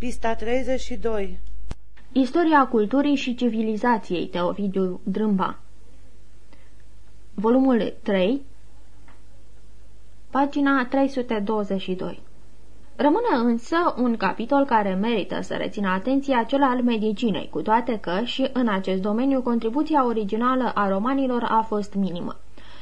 Pista 32 Istoria culturii și civilizației Teovidiu Drâmba. Volumul 3 Pagina 322 Rămâne însă un capitol care merită să rețină atenția cel al medicinei, cu toate că și în acest domeniu contribuția originală a romanilor a fost minimă.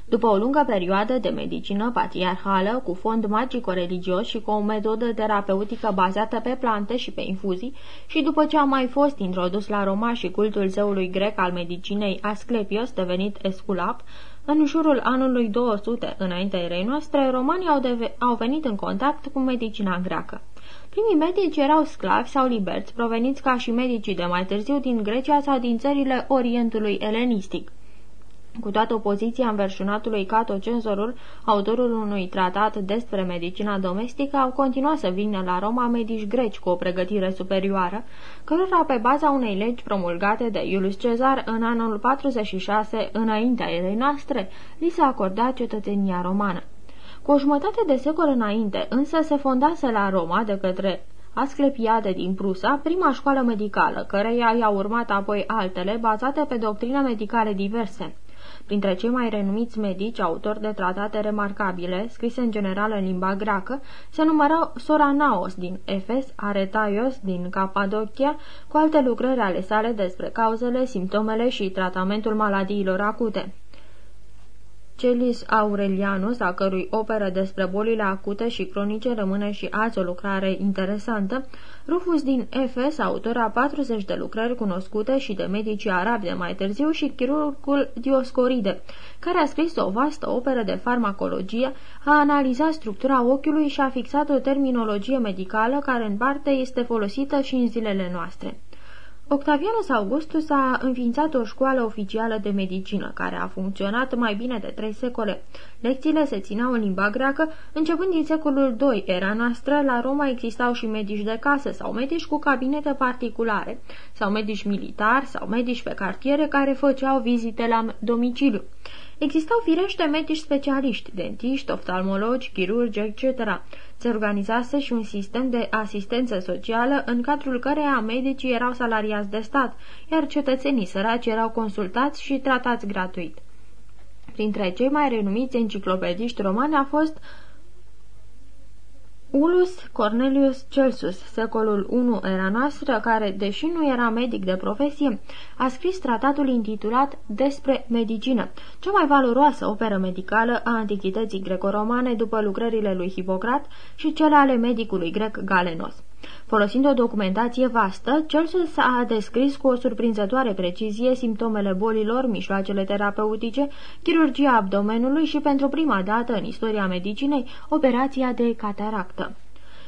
După o lungă perioadă de medicină patriarhală, cu fond magico-religios și cu o metodă terapeutică bazată pe plante și pe infuzii, și după ce a mai fost introdus la Roma și cultul zeului grec al medicinei Asclepios, devenit Esculap, în jurul anului 200 înaintea erei noastre, romanii au, au venit în contact cu medicina greacă. Primii medici erau sclavi sau liberți, proveniți ca și medicii de mai târziu din Grecia sau din țările Orientului elenistic. Cu toată opoziția înverșunatului Cato Cenzorul, autorul unui tratat despre medicina domestică, au continuat să vină la Roma medici greci cu o pregătire superioară, cărora pe baza unei legi promulgate de Iulius Cezar în anul 46 înaintea erei noastre, li s-a acordat cetățenia romană. Cu o jumătate de secol înainte, însă se fondase la Roma de către Asclepiade din Prusa, prima școală medicală, căreia i-au urmat apoi altele, bazate pe doctrine medicale diverse. Printre cei mai renumiți medici, autori de tratate remarcabile, scrise în general în limba greacă, se numărau Soranaos din Efes, Aretaios din Capadocia, cu alte lucrări ale sale despre cauzele, simptomele și tratamentul maladiilor acute. Celis Aurelianus, a cărui operă despre bolile acute și cronice rămâne și azi o lucrare interesantă, Rufus din Efes, autor a 40 de lucrări cunoscute și de medicii arabi de mai târziu și chirurgul Dioscoride, care a scris o vastă operă de farmacologie, a analizat structura ochiului și a fixat o terminologie medicală care în parte este folosită și în zilele noastre. Octavianus Augustus a înființat o școală oficială de medicină, care a funcționat mai bine de trei secole. Lecțiile se țineau în limba greacă, începând din secolul II era noastră, la Roma existau și medici de casă sau medici cu cabinete particulare, sau medici militari sau medici pe cartiere care făceau vizite la domiciliu. Existau firește medici specialiști, dentiști, oftalmologi, chirurgi, etc. Se organizase și un sistem de asistență socială în cadrul căreia medicii erau salariați de stat, iar cetățenii săraci erau consultați și tratați gratuit. Printre cei mai renumiți enciclopediști romani a fost Ulus Cornelius Celsus, secolul I era noastră, care, deși nu era medic de profesie, a scris tratatul intitulat Despre medicină, cea mai valoroasă operă medicală a antichității greco-romane după lucrările lui Hipocrat și cele ale medicului grec Galenos. Folosind o documentație vastă, Celsus a descris cu o surprinzătoare precizie simptomele bolilor, mișloacele terapeutice, chirurgia abdomenului și, pentru prima dată în istoria medicinei, operația de cataractă.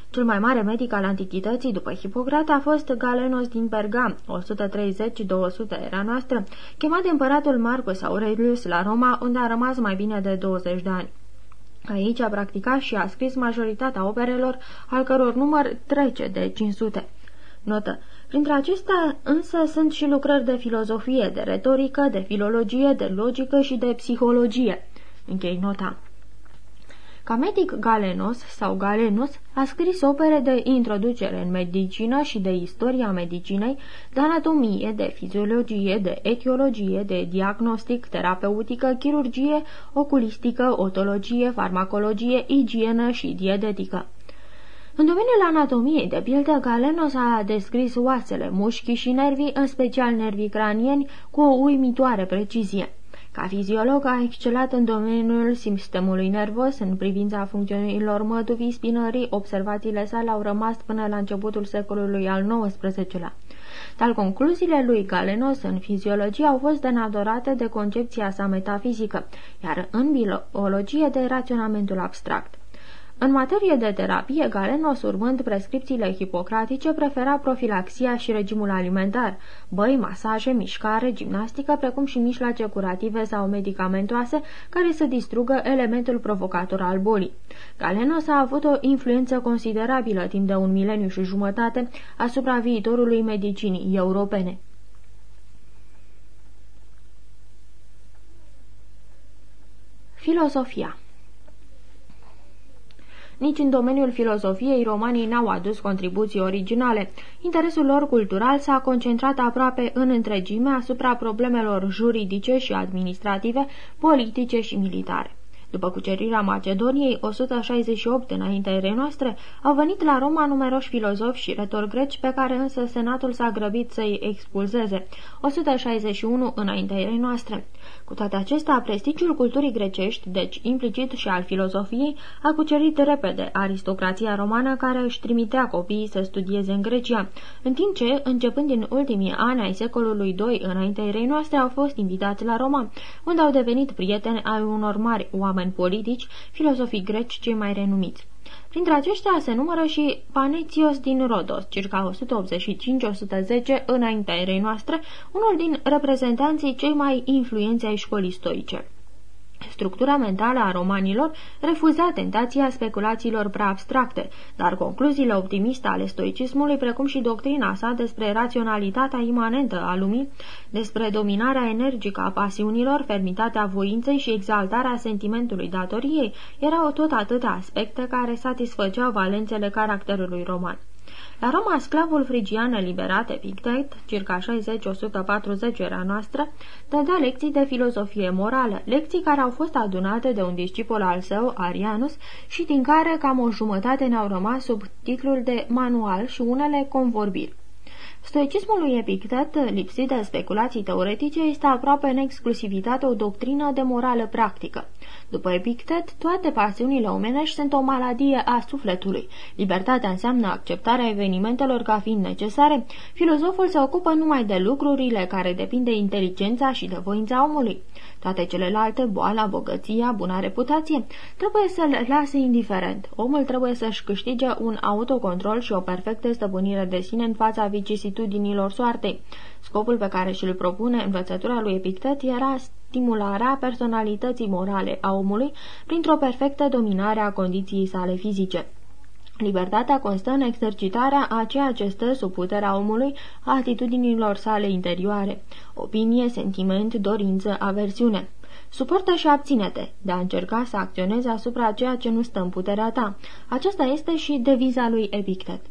Cel mai mare medic al antichității după Hipocrat a fost Galenos din Pergam, 130-200 era noastră, chemat de împăratul Marcus Aurelius la Roma, unde a rămas mai bine de 20 de ani. Aici a practicat și a scris majoritatea operelor, al căror număr trece de 500. Notă. Printre acestea însă sunt și lucrări de filozofie, de retorică, de filologie, de logică și de psihologie. Închei nota. Ca medic Galenos sau Galenus a scris opere de introducere în medicină și de istoria medicinei, de anatomie, de fiziologie, de etiologie, de diagnostic, terapeutică, chirurgie, oculistică, otologie, farmacologie, igienă și dietetică. În domeniul anatomiei, de pildă, Galenos a descris oasele, mușchii și nervii, în special nervii cranieni, cu o uimitoare precizie. Ca fiziolog a excelat în domeniul sistemului nervos, în privința funcțiunilor măduvii spinării, observațiile sale au rămas până la începutul secolului al XIX-lea. Dar concluziile lui Galenos în fiziologie au fost denadorate de concepția sa metafizică, iar în biologie de raționamentul abstract. În materie de terapie, Galenos, urmând prescripțiile hipocratice, prefera profilaxia și regimul alimentar, băi, masaje, mișcare, gimnastică, precum și mișlace curative sau medicamentoase care să distrugă elementul provocator al bolii. Galenos a avut o influență considerabilă timp de un mileniu și jumătate asupra viitorului medicinii europene. Filosofia Nici în domeniul filozofiei romanii n-au adus contribuții originale. Interesul lor cultural s-a concentrat aproape în întregime asupra problemelor juridice și administrative, politice și militare. După cucerirea Macedoniei, 168 înaintea erei noastre, au venit la Roma numeroși filozofi și retori greci, pe care însă senatul s-a grăbit să-i expulzeze, 161 înaintea erei noastre. Cu toate acestea, prestigiul culturii grecești, deci implicit și al filozofiei, a cucerit repede aristocrația romană care își trimitea copiii să studieze în Grecia, în timp ce, începând din ultimii ani ai secolului II înaintea erei noastre, au fost invitați la Roma, unde au devenit prieteni ai unor mari oameni politici, filozofii greci cei mai renumiți. Printre aceștia se numără și Panețios din Rodos, circa 185-110 înaintea erei noastre, unul din reprezentanții cei mai influenți ai școlii stoice. Structura mentală a romanilor refuza tentația speculațiilor prea abstracte, dar concluziile optimiste ale stoicismului, precum și doctrina sa despre raționalitatea imanentă a lumii, despre dominarea energică a pasiunilor, fermitatea voinței și exaltarea sentimentului datoriei, erau tot atâtea aspecte care satisfăceau valențele caracterului roman. La Roma, sclavul frigian eliberat Epictet, circa 60-140 era noastră, dădea lecții de filozofie morală, lecții care au fost adunate de un discipol al său, Arianus, și din care cam o jumătate ne-au rămas sub titlul de manual și unele convorbiri. Stoicismul lui Epictet, lipsit de speculații teoretice, este aproape în exclusivitate o doctrină de morală practică. După Epictet, toate pasiunile omenești sunt o maladie a sufletului. Libertatea înseamnă acceptarea evenimentelor ca fiind necesare. Filozoful se ocupă numai de lucrurile care depind de inteligența și de voința omului. Toate celelalte, boala, bogăția, buna reputație, trebuie să le lase indiferent. Omul trebuie să-și câștige un autocontrol și o perfectă stăpânire de sine în fața vicisitudinilor soartei. Scopul pe care și-l propune învățătura lui Epictet era stimularea personalității morale a omului printr-o perfectă dominare a condiției sale fizice. Libertatea constă în exercitarea a ceea ce stă sub puterea omului, a atitudinilor sale interioare, opinie, sentiment, dorință, aversiune. Suportă și abține-te de a încerca să acționezi asupra ceea ce nu stă în puterea ta. Aceasta este și deviza lui Epictet.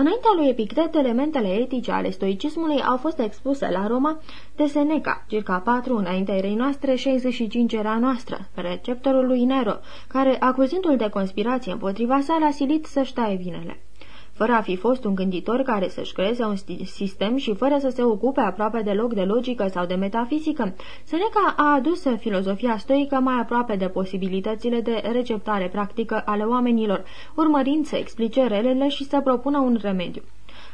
Înaintea lui Epictet, elementele etice ale stoicismului au fost expuse la Roma de Seneca, circa 4 înaintea erei noastre, 65 era noastră, receptorul lui Nero, care, acuzându-l de conspirație împotriva sa, l-a silit să-și taie vinele fără a fi fost un gânditor care să-și creeze un sistem și fără să se ocupe aproape deloc de logică sau de metafizică. Seneca a adus filozofia stoică mai aproape de posibilitățile de receptare practică ale oamenilor, urmărind să explice relele și să propună un remediu.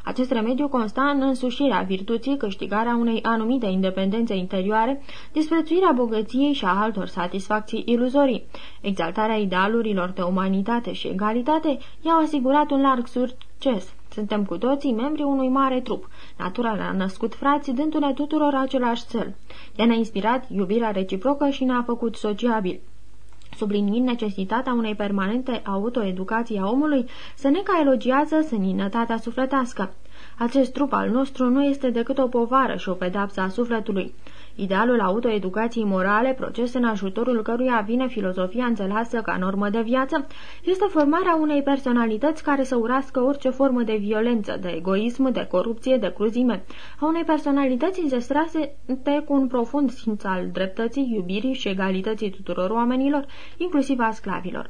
Acest remediu consta în însușirea virtuții, câștigarea unei anumite independențe interioare, disprețuirea bogăției și a altor satisfacții iluzorii. Exaltarea idealurilor de umanitate și egalitate i-au asigurat un larg succes. Suntem cu toții membri unui mare trup. Natura ne-a născut frați, dându-ne tuturor același cel. Ea ne-a inspirat iubirea reciprocă și ne-a făcut sociabili. Subliniind necesitatea unei permanente autoeducații a omului, Seneca elogiază seninătatea sufletească. Acest trup al nostru nu este decât o povară și o pedapsă a sufletului. Idealul autoeducației morale, proces în ajutorul căruia vine filozofia înțeleasă ca normă de viață, este formarea unei personalități care să urască orice formă de violență, de egoism, de corupție, de cruzime, a unei personalități înzestrase cu un profund simț al dreptății, iubirii și egalității tuturor oamenilor, inclusiv a sclavilor.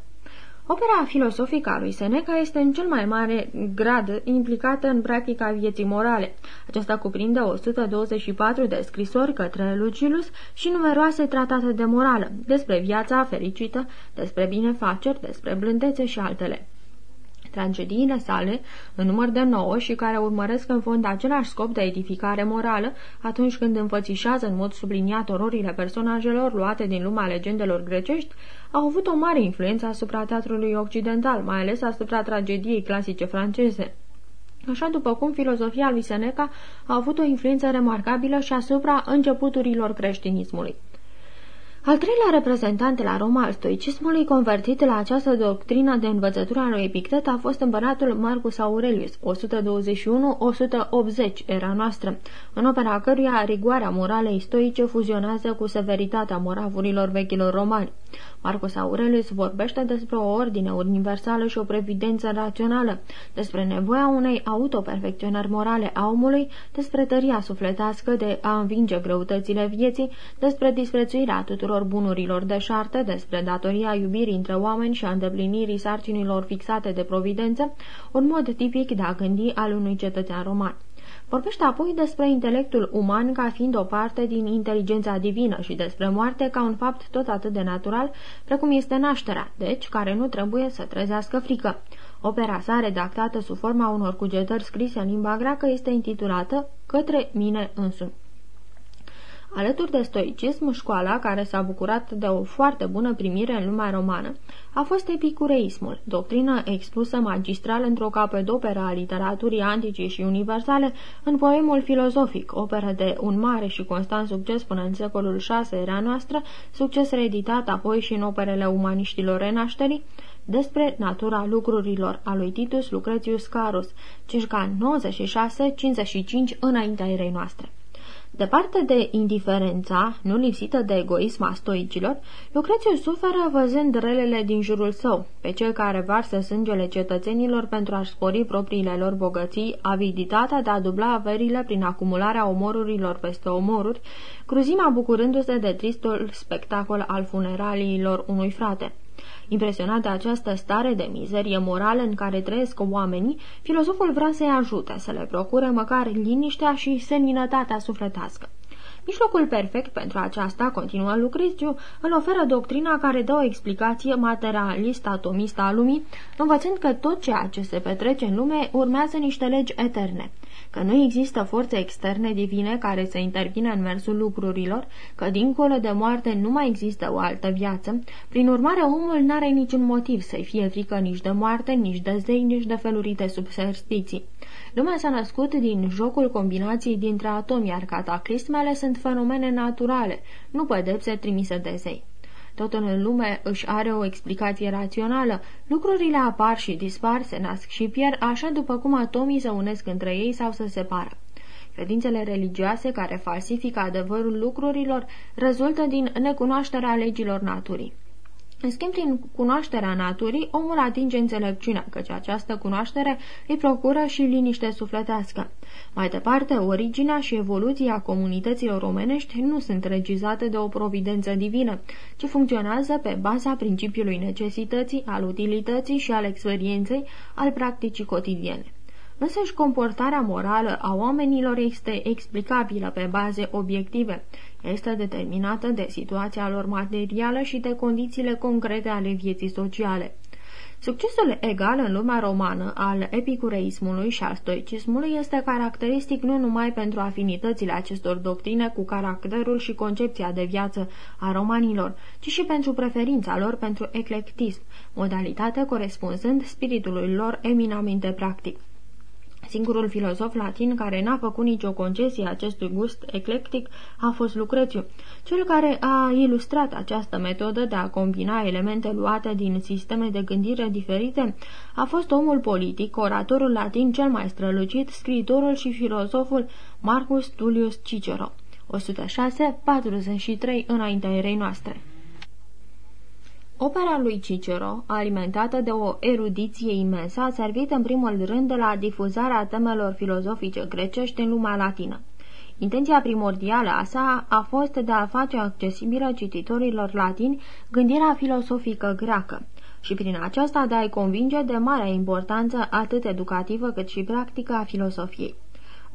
Opera filosofică a lui Seneca este în cel mai mare grad implicată în practica vieții morale. Aceasta cuprinde 124 de scrisori către Lucilius și numeroase tratate de morală, despre viața fericită, despre binefaceri, despre blândețe și altele. Tragediile sale, în număr de nouă și care urmăresc în fond același scop de edificare morală, atunci când înfățișează în mod subliniat ororile personajelor luate din lumea legendelor grecești, au avut o mare influență asupra teatrului occidental, mai ales asupra tragediei clasice franceze. Așa după cum filozofia lui Seneca a avut o influență remarcabilă și asupra începuturilor creștinismului. Al treilea reprezentant la Roma al stoicismului convertit la această doctrină de învățătură a lui Epictet a fost împăratul Marcus Aurelius, 121-180 era noastră, în opera căruia rigoarea moralei stoice fuzionează cu severitatea moravurilor vechilor romani. Marcus Aurelius vorbește despre o ordine universală și o previdență rațională, despre nevoia unei autoperfecționări morale a omului, despre tăria sufletească de a învinge greutățile vieții, despre disprețuirea tuturor bunurilor deșarte, despre datoria iubirii între oameni și a îndeplinirii sarcinilor fixate de providență, un mod tipic de a gândi al unui cetățean roman. Vorbește apoi despre intelectul uman ca fiind o parte din inteligența divină și despre moarte ca un fapt tot atât de natural precum este nașterea, deci care nu trebuie să trezească frică. Opera sa, redactată sub forma unor cugetări scrise în limba greacă, este intitulată Către mine însumi. Alături de stoicism, școala, care s-a bucurat de o foarte bună primire în lumea romană, a fost epicureismul, doctrină expusă magistral într-o capedoperă a literaturii antice și universale în poemul filozofic, operă de un mare și constant succes până în secolul VI era noastră, succes reeditat apoi și în operele umaniștilor renașterii, despre natura lucrurilor a lui Titus Lucretius Carus, circa 96-55 înaintea erei noastre. Departe de indiferența, nu lipsită de egoism a stoicilor, Lucrețiu suferă văzând relele din jurul său, pe cel care varsă sângele cetățenilor pentru a-și spori propriile lor bogății, aviditatea de a dubla averile prin acumularea omorurilor peste omoruri, cruzimea bucurându-se de tristul spectacol al funeraliilor unui frate. Impresionat de această stare de mizerie morală în care trăiesc oamenii, filozoful vrea să-i ajute, să le procure măcar liniștea și seninătatea sufletească. Mijlocul perfect pentru aceasta, continuă Lucrețiu, îl oferă doctrina care dă o explicație materialistă atomistă a lumii, învățând că tot ceea ce se petrece în lume urmează niște legi eterne că nu există forțe externe divine care să intervină în mersul lucrurilor, că dincolo de moarte nu mai există o altă viață, prin urmare omul n-are niciun motiv să-i fie frică nici de moarte, nici de zei, nici de felurite subserstiții. Lumea s-a născut din jocul combinației dintre atomi, iar cataclismele sunt fenomene naturale, nu pedepse trimise de zei. Totul în lume își are o explicație rațională. Lucrurile apar și dispar, se nasc și pierd, așa după cum atomii se unesc între ei sau se separă. Credințele religioase care falsifică adevărul lucrurilor rezultă din necunoașterea legilor naturii. În schimb, prin cunoașterea naturii, omul atinge înțelepciunea, căci această cunoaștere îi procură și liniște sufletească. Mai departe, originea și evoluția comunităților omenești nu sunt regizate de o providență divină, ci funcționează pe baza principiului necesității, al utilității și al experienței, al practicii cotidiene. Însăși comportarea morală a oamenilor este explicabilă pe baze obiective. Este determinată de situația lor materială și de condițiile concrete ale vieții sociale. Succesul egal în lumea romană al epicureismului și al stoicismului este caracteristic nu numai pentru afinitățile acestor doctrine cu caracterul și concepția de viață a romanilor, ci și pentru preferința lor pentru eclectism, modalitate corespunzând spiritului lor eminamente practic. Singurul filozof latin care n-a făcut nicio concesie acestui gust eclectic a fost Lucrețiu, cel care a ilustrat această metodă de a combina elemente luate din sisteme de gândire diferite a fost omul politic, oratorul latin cel mai strălucit, scriitorul și filozoful Marcus Tullius Cicero, 106-43 înaintea erei noastre. Opera lui Cicero, alimentată de o erudiție imensă, a servit în primul rând de la difuzarea temelor filozofice grecești în lumea latină. Intenția primordială a sa a fost de a face accesibilă cititorilor latini gândirea filosofică greacă și prin aceasta de a-i convinge de marea importanță atât educativă cât și practică a filosofiei.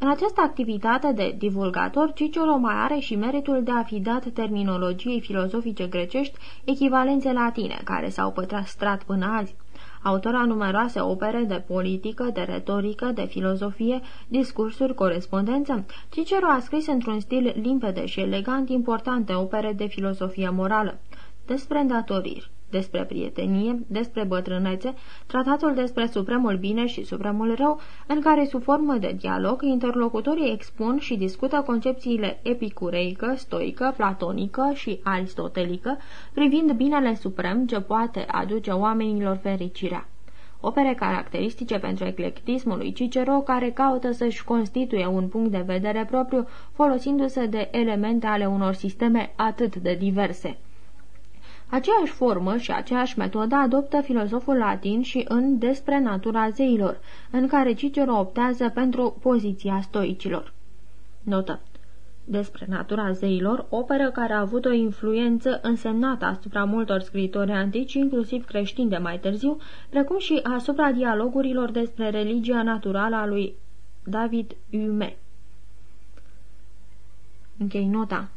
În această activitate de divulgator, Cicero mai are și meritul de a fi dat terminologiei filozofice grecești echivalențe latine, care s-au păstrat până azi. Autor a numeroase opere de politică, de retorică, de filozofie, discursuri, corespondență, Cicero a scris într-un stil limpede și elegant importante opere de filosofie morală. Despre îndatoriri, despre prietenie, despre bătrânețe, tratatul despre supremul bine și supremul rău, în care, sub formă de dialog, interlocutorii expun și discută concepțiile epicureică, stoică, platonică și aristotelică, privind binele suprem ce poate aduce oamenilor fericirea opere caracteristice pentru eclectismul lui Cicero, care caută să-și constituie un punct de vedere propriu, folosindu-se de elemente ale unor sisteme atât de diverse. Aceeași formă și aceeași metodă adoptă filozoful latin și în Despre natura zeilor, în care Cicero optează pentru poziția stoicilor. Notă despre natura zeilor, operă care a avut o influență însemnată asupra multor scriitori antici, inclusiv creștini de mai târziu, precum și asupra dialogurilor despre religia naturală a lui David Hume. Închei nota.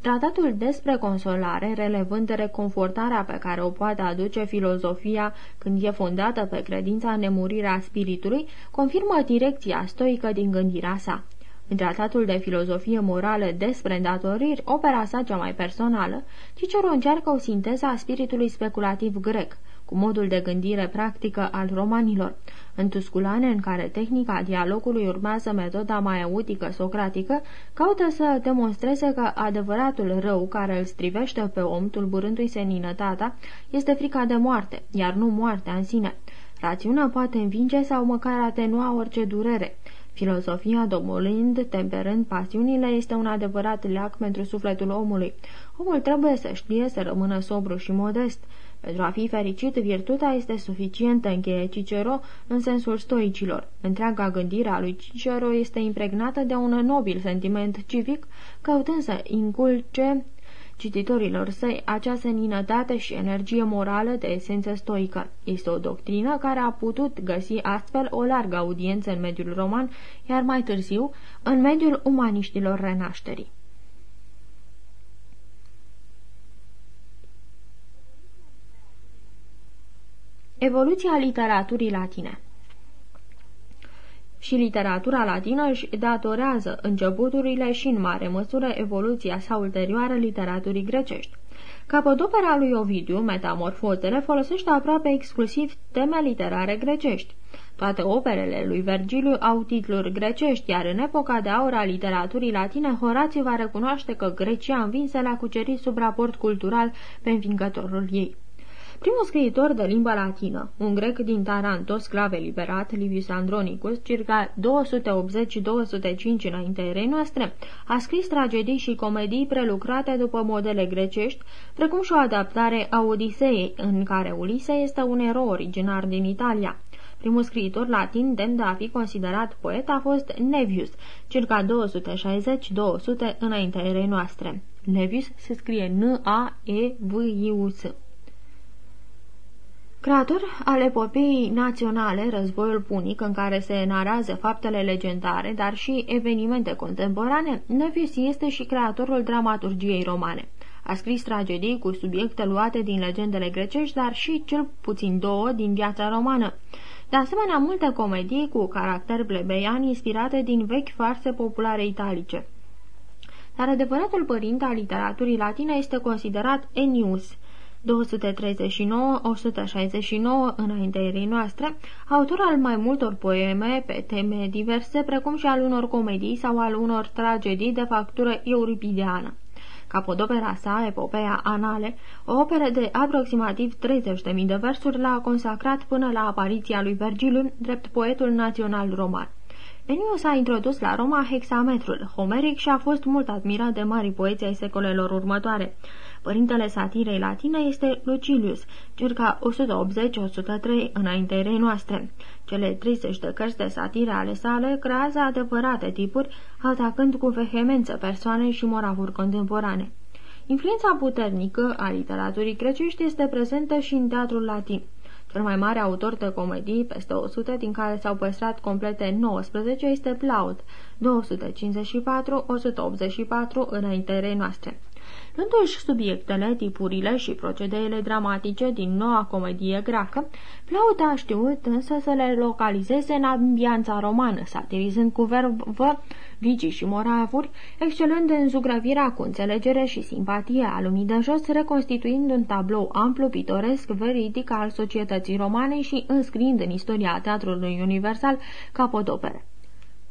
Tratatul despre consolare, relevând reconfortarea pe care o poate aduce filozofia când e fondată pe credința în nemurirea spiritului, confirmă direcția stoică din gândirea sa. În tratatul de filozofie morală despre îndatoriri, opera sa cea mai personală, Cicero încearcă o sinteză a spiritului speculativ grec, cu modul de gândire practică al romanilor. În Tusculane, în care tehnica dialogului urmează metoda mai autică socratică, caută să demonstreze că adevăratul rău care îl strivește pe om, tulburându-i seninătatea, este frica de moarte, iar nu moartea în sine. Rațiunea poate învinge sau măcar atenua orice durere. Filosofia, domolind, temperând pasiunile, este un adevărat leac pentru sufletul omului. Omul trebuie să știe să rămână sobru și modest. Pentru a fi fericit, virtutea este suficientă, încheie Cicero, în sensul stoicilor. Întreaga gândire a lui Cicero este impregnată de un nobil sentiment civic, căutând să inculce cititorilor săi acea seninătate și energie morală de esență stoică. Este o doctrină care a putut găsi astfel o largă audiență în mediul roman, iar mai târziu în mediul umaniștilor renașterii. Evoluția literaturii latine și literatura latină își datorează începuturile și în mare măsură evoluția sa ulterioară literaturii grecești. Capodopera lui Ovidiu, Metamorfozele, folosește aproape exclusiv teme literare grecești. Toate operele lui Vergiliu au titluri grecești, iar în epoca de aur a literaturii latine, Horațiu va recunoaște că Grecia învinse l-a cucerit sub raport cultural pe învingătorul ei. Primul scriitor de limba latină, un grec din Taranto, sclav eliberat, Livius Andronicus, circa 280-205 înainte erei noastre, a scris tragedii și comedii prelucrate după modele grecești, precum și o adaptare a Odiseei, în care Ulise este un erou originar din Italia. Primul scriitor latin demn de a fi considerat poet a fost Nevius, circa 260-200 înainte erei noastre. Nevius se scrie N-A-E-V-I-U-S. Creator al epopeii naționale Războiul Punic, în care se narează faptele legendare, dar și evenimente contemporane, Nevis este și creatorul dramaturgiei romane. A scris tragedii cu subiecte luate din legendele grecești, dar și cel puțin două din viața romană. De asemenea, multe comedii cu caracter plebeian inspirate din vechi farse populare italice. Dar adevăratul părinte al literaturii latine este considerat Ennius, 239-169 înaintea noastre, autor al mai multor poeme pe teme diverse, precum și al unor comedii sau al unor tragedii de factură euripideană. Capodopera sa, Epopeea Anale, o operă de aproximativ 30.000 de versuri, l-a consacrat până la apariția lui Vergiliu, drept poetul național roman. Ennius a introdus la Roma hexametrul homeric și a fost mult admirat de mari poeți ai secolelor următoare. Părintele satirei latine este Lucilius, circa 180-103 înaintea noastre. Cele 30 de cărți de satire ale sale creează adevărate tipuri, atacând cu vehemență persoane și moravuri contemporane. Influența puternică a literaturii grecești este prezentă și în teatrul latin. Cel mai mare autor de comedii, peste 100, din care s-au păstrat complete 19, este Plaut, 254-184 înaintea noastre. Luându-și subiectele, tipurile și procedeele dramatice din noua comedie greacă, Plaut a știut însă să le localizeze în ambianța romană, satirizând cu verbă vigii și moravuri, excelând în zugrăvirea cu înțelegere și simpatie a lumii de jos, reconstituind un tablou amplu, pitoresc, veridic al societății romane și înscriind în istoria teatrului universal capodopere.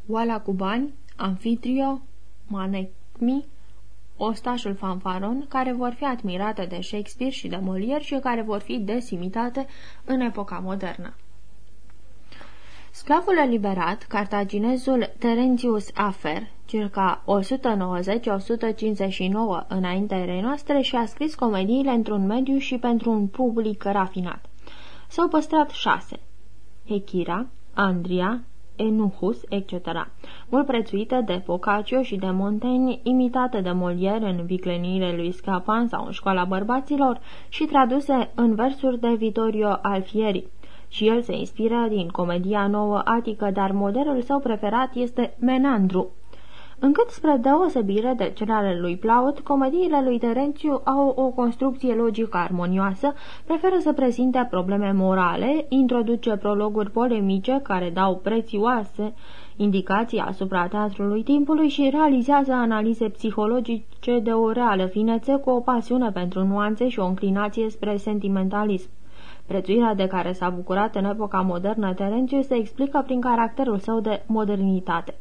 Oala cu bani, Amfitrio, Manecmi, ostașul fanfaron, care vor fi admirate de Shakespeare și de Molière și care vor fi desimitate în epoca modernă. Sclavul eliberat, cartaginezul Terentius Afer, circa 190-159 înaintea erei noastre și a scris comediile într-un mediu și pentru un public rafinat. S-au păstrat șase. Echira, Andria, Enuhus, etc., mult prețuită de Boccaccio și de Montaigne, imitată de Molière în vicleniile lui Scapan sau în școala bărbaților și traduse în versuri de Vittorio Alfieri. Și el se inspiră din comedia nouă atică, dar modelul său preferat este Menandru, încât spre deosebire de cele ale lui Plaut, comediile lui Terențiu au o construcție logică armonioasă, preferă să prezinte probleme morale, introduce prologuri polemice care dau prețioase indicații asupra teatrului timpului și realizează analize psihologice de o reală finețe cu o pasiune pentru nuanțe și o înclinație spre sentimentalism. Prețuirea de care s-a bucurat în epoca modernă Terențiu se explică prin caracterul său de modernitate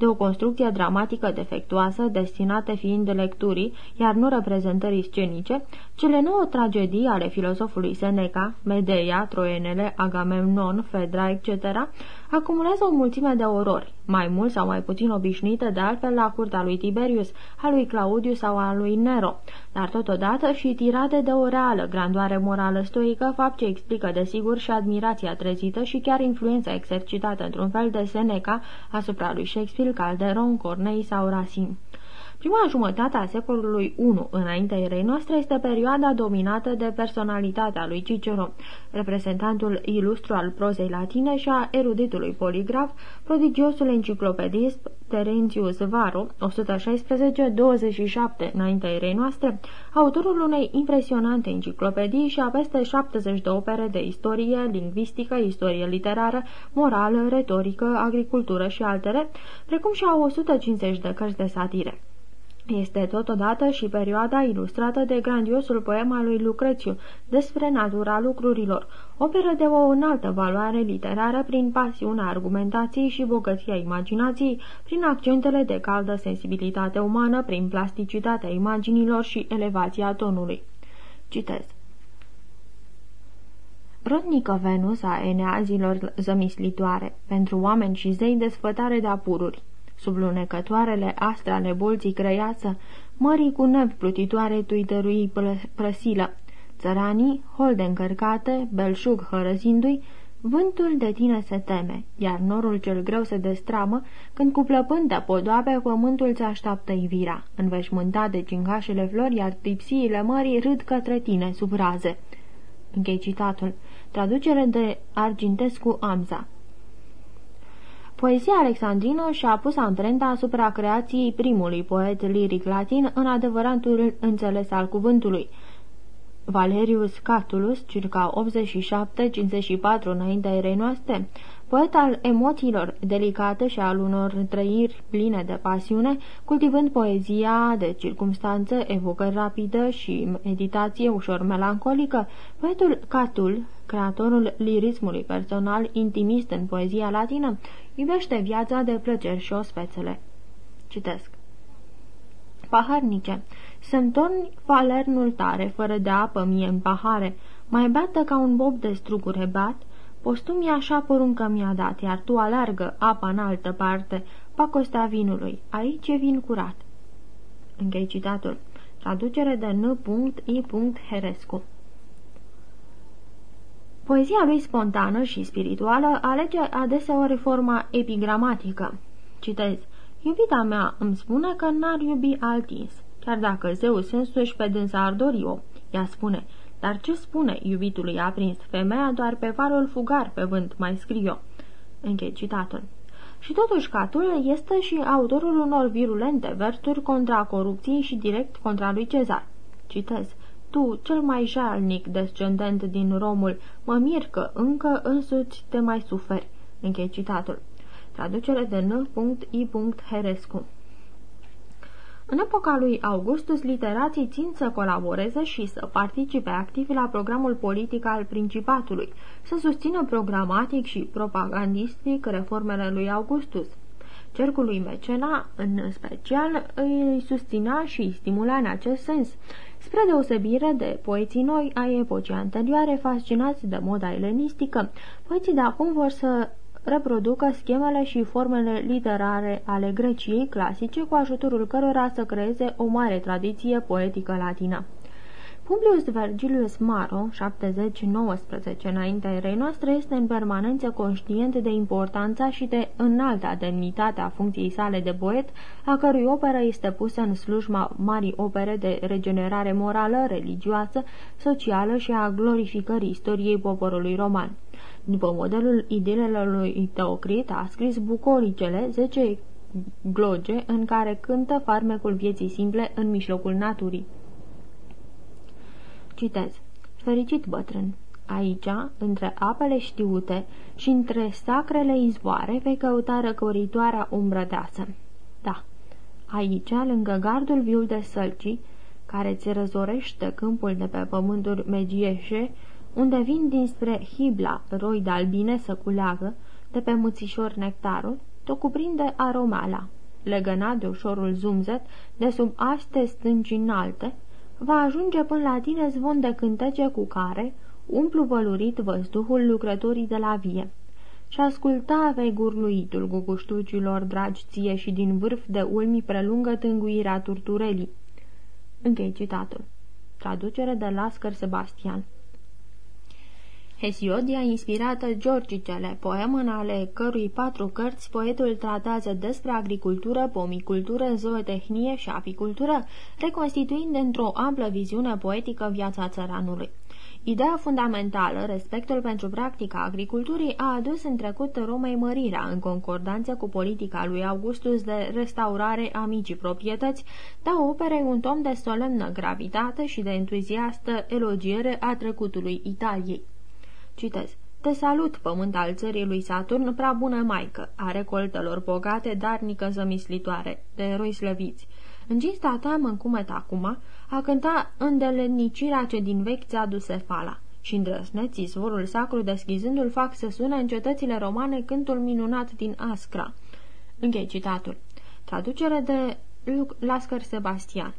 de o construcție dramatică defectuoasă, destinate fiind lecturii, iar nu reprezentării scenice, cele nouă tragedii ale filosofului Seneca, Medea, Troienele, Agamemnon, Fedra, etc., acumulează o mulțime de orori, mai mult sau mai puțin obișnuite de altfel la curtea lui Tiberius, a lui Claudiu sau a lui Nero, dar totodată și tirade de o reală grandoare morală stoică, fapt ce explică desigur și admirația trezită și chiar influența exercitată într-un fel de Seneca asupra lui Shakespeare, Calderon, Cornei sau Racine. Prima jumătate a secolului I înaintea erei noastre este perioada dominată de personalitatea lui Cicero, reprezentantul ilustru al prozei latine și a eruditului poligraf, prodigiosul enciclopedist Terentius Varo, 116-27 înaintea erei noastre, autorul unei impresionante enciclopedii și a peste 70 de opere de istorie, lingvistică, istorie literară, morală, retorică, agricultură și altele, precum și a 150 de cărți de satire. Este totodată și perioada ilustrată de grandiosul poem al lui Lucrețiu despre natura lucrurilor, operă de o înaltă valoare literară prin pasiunea argumentației și bogăția imaginației, prin accentele de caldă sensibilitate umană, prin plasticitatea imaginilor și elevația tonului. Citez. Rodnică Venus a eneazilor zămislitoare, pentru oameni și zei desfătare de apururi sublunecătoarele astre ale bolții grăiață, mării cu năvi plutitoare tu-i dărui prăsilă, țăranii, holde încărcate, belșug hărăzindu-i, Vântul de tine se teme, iar norul cel greu se destramă, când cu plăpântă podoabe pământul ți așteaptă ivirea, înveșmântat de cingașele flori, iar tipsiile mării râd către tine sub raze. Închei citatul. Traducere de Argintescu Amza Poezia alexandrină și-a pus amprenta asupra creației primului poet liric latin în adevăratul înțeles al cuvântului. Valerius Catulus, circa 87-54 înaintea erei noastre, poet al emoțiilor delicate și al unor trăiri pline de pasiune, cultivând poezia de circumstanță, evocări rapidă și meditație ușor melancolică, poetul Catul, creatorul lirismului personal intimist în poezia latină, iubește viața de plăceri și ospețele. Citesc. Paharnice, să-mi torni falernul tare, fără de apă mie în pahare, mai beată ca un bob de strugure bat, postumii așa poruncă mi-a dat, iar tu alergă apa în altă parte, pacostea vinului, aici e vin curat. Închei citatul. Traducere de N.I. Herescu Poezia lui spontană și spirituală alege adeseori forma epigramatică. Citez. Iubita mea îmi spune că n-ar iubi altins, chiar dacă Zeus însuși pe dânsa ar dori-o. Ea spune, dar ce spune iubitului aprins femeia doar pe valul fugar pe vânt, mai scriu Închei citatul. Și totuși Catul este și autorul unor virulente versuri contra corupției și direct contra lui Cezar. Citez. Tu, cel mai jalnic descendent din Romul, mă mir că încă însuți te mai suferi. Închei citatul. Traducere de N.I. Herescu în epoca lui Augustus, literații țin să colaboreze și să participe activ la programul politic al Principatului, să susțină programatic și propagandistic reformele lui Augustus. Cercul lui Mecena, în special, îi susținea și îi stimula în acest sens, spre deosebire de poeții noi ai epocii anterioare fascinați de moda elenistică, poeții de acum vor să reproducă schemele și formele literare ale Greciei clasice, cu ajutorul cărora să creeze o mare tradiție poetică latină. Publius Vergilius Maro, 70-19 înaintea erei noastre, este în permanență conștient de importanța și de înalta demnitate a funcției sale de poet, a cărui operă este pusă în slujma marii opere de regenerare morală, religioasă, socială și a glorificării istoriei poporului roman. După modelul idilelor lui Teocrit, a scris bucoricele, 10 gloge în care cântă farmecul vieții simple în mijlocul naturii. Citez. Fericit bătrân, aici, între apele știute și între sacrele izvoare, vei căuta răcoritoarea umbră deasă. Da, aici, lângă gardul viu de sălcii, care ți răzorește câmpul de pe pământuri megieșe, unde vin dinspre Hibla roi de albine să culeagă, de pe muțișor nectarul, te cuprinde aromala, legănat de ușorul zumzet, de sub aste stânci înalte, va ajunge până la tine zvon de cântece cu care umplu vălurit văzduhul lucrătorii de la vie. Și asculta vei gurluitul guguștucilor dragi ție și din vârf de ulmi prelungă tânguirea turturelii. Închei citatul. Traducere de Lascar Sebastian Hesiodia inspirată Georgicele, poem în ale cărui patru cărți poetul tratează despre agricultură, pomicultură, zootehnie și apicultură, reconstituind într-o amplă viziune poetică viața țăranului. Ideea fundamentală, respectul pentru practica agriculturii, a adus în trecut Romei mărirea, în concordanță cu politica lui Augustus de restaurare a micii proprietăți, da operei un tom de solemnă gravitate și de entuziastă elogiere a trecutului Italiei. Citez. Te salut, pământ al țării lui Saturn, prea bună maică, a recoltelor bogate, darnică zămislitoare, de eroi slăviți. În cinsta ta mă încumet acum a cânta îndelenicirea ce din vechi ți-a aduse fala. Și îndrăsneți izvorul sacru deschizându-l fac să sune în cetățile romane cântul minunat din Ascra. Închei citatul. Traducere de Luc Lascar Sebastian